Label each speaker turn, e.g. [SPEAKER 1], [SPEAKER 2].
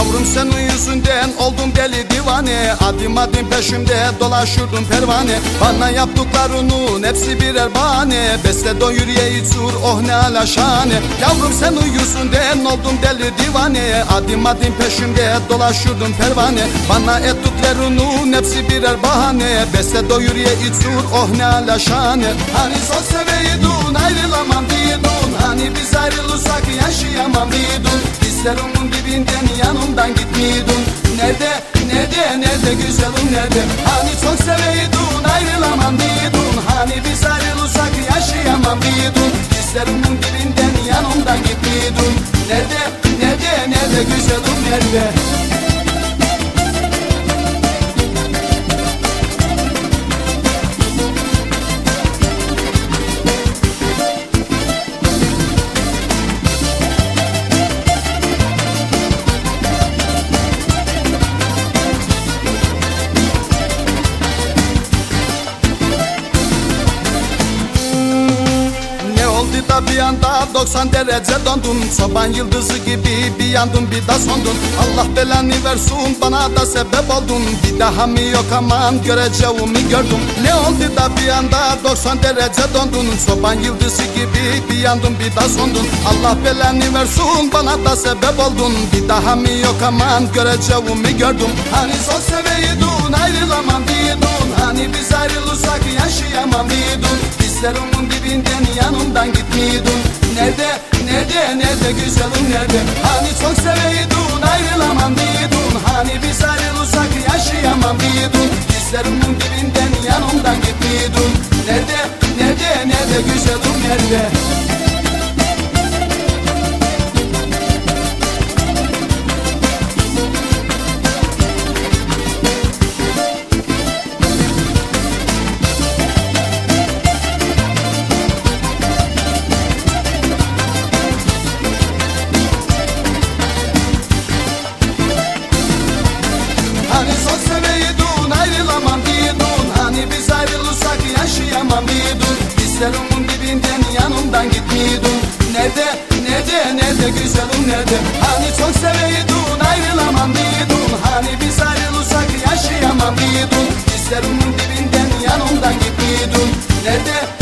[SPEAKER 1] Yavrum senin yüzünden oldum deli divane. Adım adım peşimde dolaşırdım pervane. Bana yaptıklarının hepsi birer bahane. Beste doyur ye içur oh ne ala şahane Yavrum senin yüzünden oldum deli divane. Adım adım peşimde dolaşırdım pervane. Bana ettiklerinin hepsi birer bahane. Beste doyur ye içur oh ne ala şahane Hani çok seveydin ayrılamam diyordun. Hani biz ayrılırsak yaşayamam diyordun Dizlerimin dibinden yanımdan gitmiyordun Nerede, nerede, nerede güzelim nerede? Hani çok seveydin ayrılamam diyordun. Hani biz ayrılırsak yaşayamam diyordun. Dizlerimin dibinden yanımdan gitmiyordun Nerede, nerede, nerede güzelim nerede da bir anda 90 derece dondun. Çoban yıldızı gibi bir yandın bir da sondun. Allah belanı versin bana da sebep oldun. Bir daha mı yok aman göreceğimi gördüm Ne oldu da bir anda 90 derece dondun? Çoban yıldızı gibi bir yandın bir da sondun. Allah belanı versin bana da sebep oldun. Bir daha mı yok aman göreceğimi gördüm Hani çok seveydin ayrılamam diyordun. Hani biz ayrılırsak yaşayamam diyordun Dizlerimin dibinden yanımdan gitmiyordun. Nerede, nerede, nerede güzelim nerede? Hani çok seveydin ayrılamam diyordun. Hani biz ayrılırsak yaşayamam diyordun. Dizlerimin dibinden yanımdan gitmiyordun. Nerede, nerede, nerede güzelim nerede Dizlerimin dibinden yanımdan gitmiyordun Nerede, nerede, nerede güzelim nerede? Hani çok seveydin ayrılamam diyordun. Hani biz ayrılırsak yaşayamam diyordun. Dizlerimin dibinden yanımdan gitmiyordun. Nerede